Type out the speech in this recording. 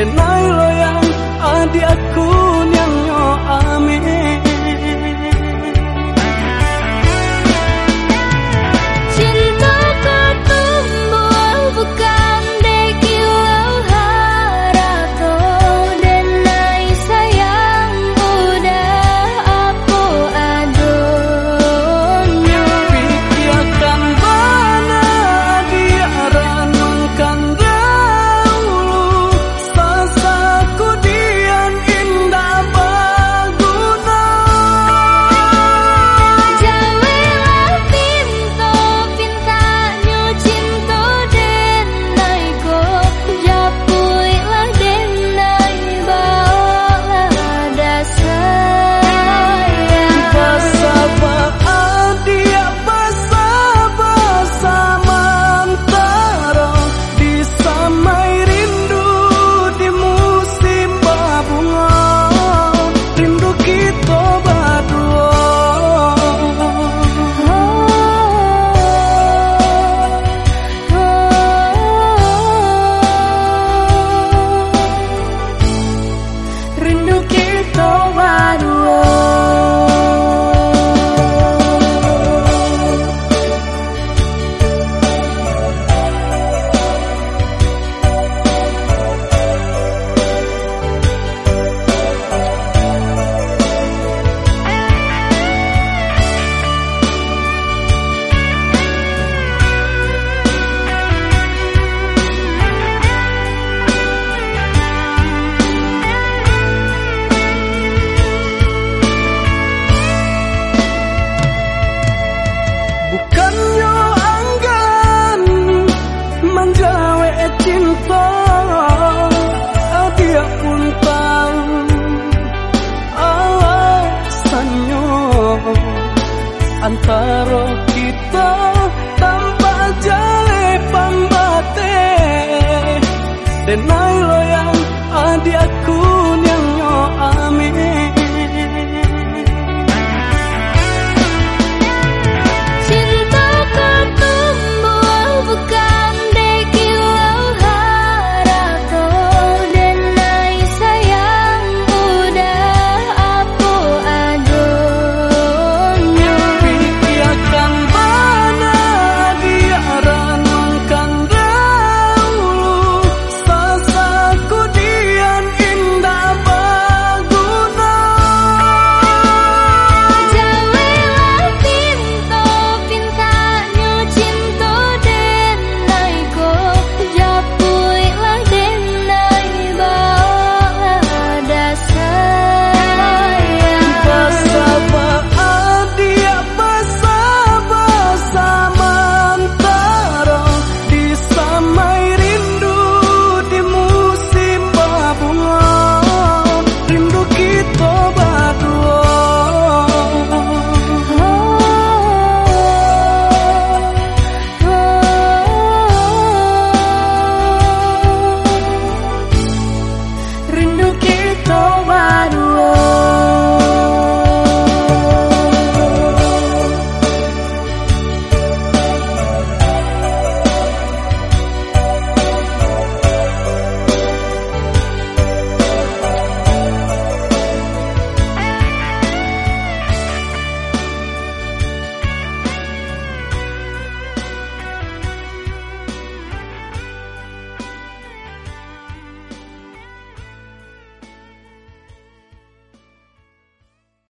denai loyang adiaku